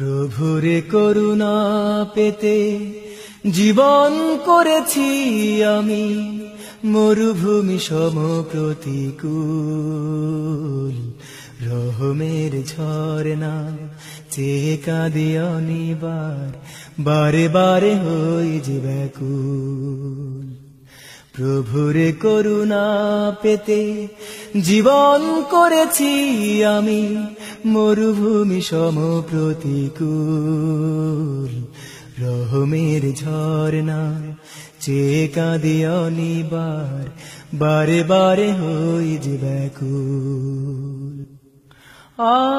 প্রভুরে করুণা পেতে জীবন করেছি আমি, মরুভূমি সম প্রতিকূল। রহমের ঝরনা চেয়ে কাঁদে অনিবার, বারে বারে হই যে ব্যাকুল। প্রভুরে করুণা পেতে জীবন করেছি আমি, মরুভূমি সম প্রতিকূল। রহমের ঝরনা চেয়ে কাঁদে অনিবার, বারে বারে হই যে ব্যাকুল। আ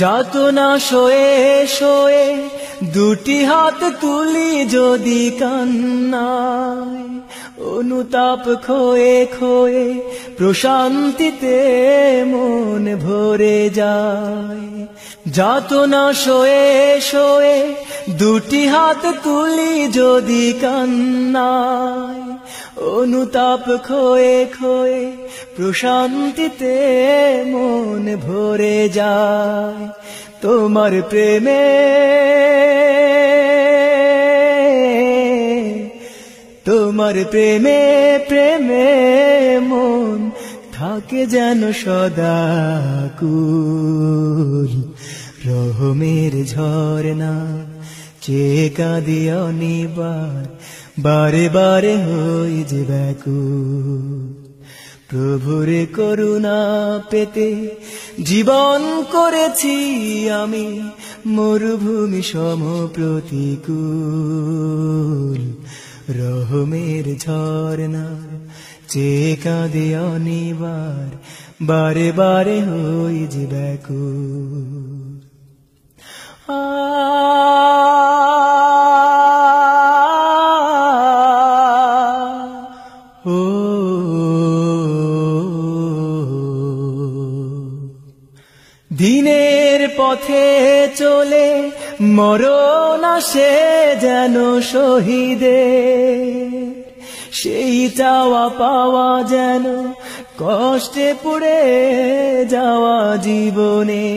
যাতনা শোয়ে শোয়ে দুটি হাত তুলি যদি কান্নায়, অনুতাপ খোয়ে খোয়ে প্রশান্তিতে মন ভরে যায়। যাতনা শোয়ে শোয়ে দুটি হাত তুলি যদি কান্নায়, অনুতাপ খোয়ে খোয়ে প্রশান্তিতে মন ভরে যায়। তোমার প্রেমে তোমার প্রেমে প্রেমে মন থাকে যেন সদা কুল। রহমের ঝরনা চেয়ে কাঁদি অনিবার, বারে বারে হই যে ব্যাকুল প্রভুরে করুণা পেতে জীবন করেছি আমি, মরুভূমি সম প্রতিকূল। রহমের ঝরনা চেয়ে কাঁদে অনিবার, বারে বারে হই যে ব্যাকুল আ দিনের পথে চলে, মরণ সে যেন শহীদে সেই চাওয়া পাওয়া যেন কষ্টে পড়ে যাওয়া জীবনে।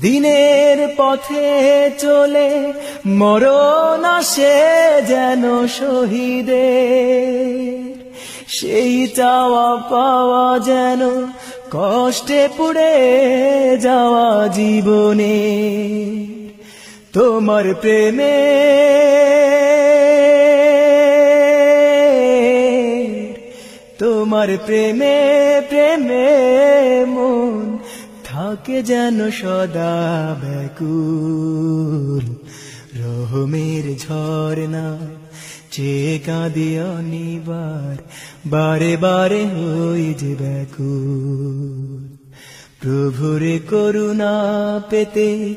দিনের পথে চলে, মরণ সে যেন শহীদে সেই চাওয়া পাওয়া যেন কষ্টে পুড়ে যাওয়া জীবনে, তোমার প্রেমে তোমার প্রেমে প্রেমে মন থাকে যেন সদা ব্যাকুল। রহমের ঝরনা চেয়ে কাঁদি অনিবার, বারে বারে হই যে ব্যাকুল। প্রভুরে করুণা পেতে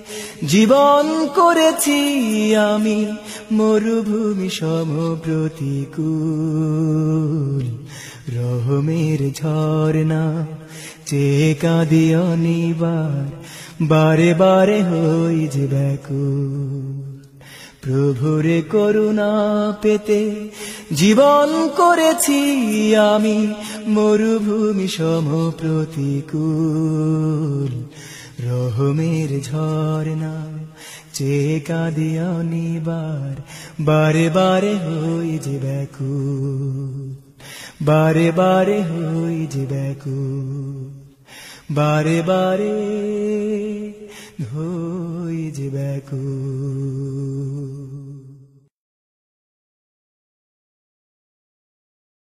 জীবন করেছি আমি, মরুভূমি সম প্রতিকূল। রহমের ঝরনা চেয়ে কাঁদি অনিবার, বারে বারে হই যে ব্যাকুল। প্রভুরে করুণা পেতে জীবন করেছি আমি মরুভূমি সম প্রতিকূল। রহমের ঝরনা চেয়ে কাঁদি অনিবার, বারে বারে হই যে ব্যাকুল। বারে বারে হই যে ব্যাকুল। বারে বারে হই যে ব্যাকুল।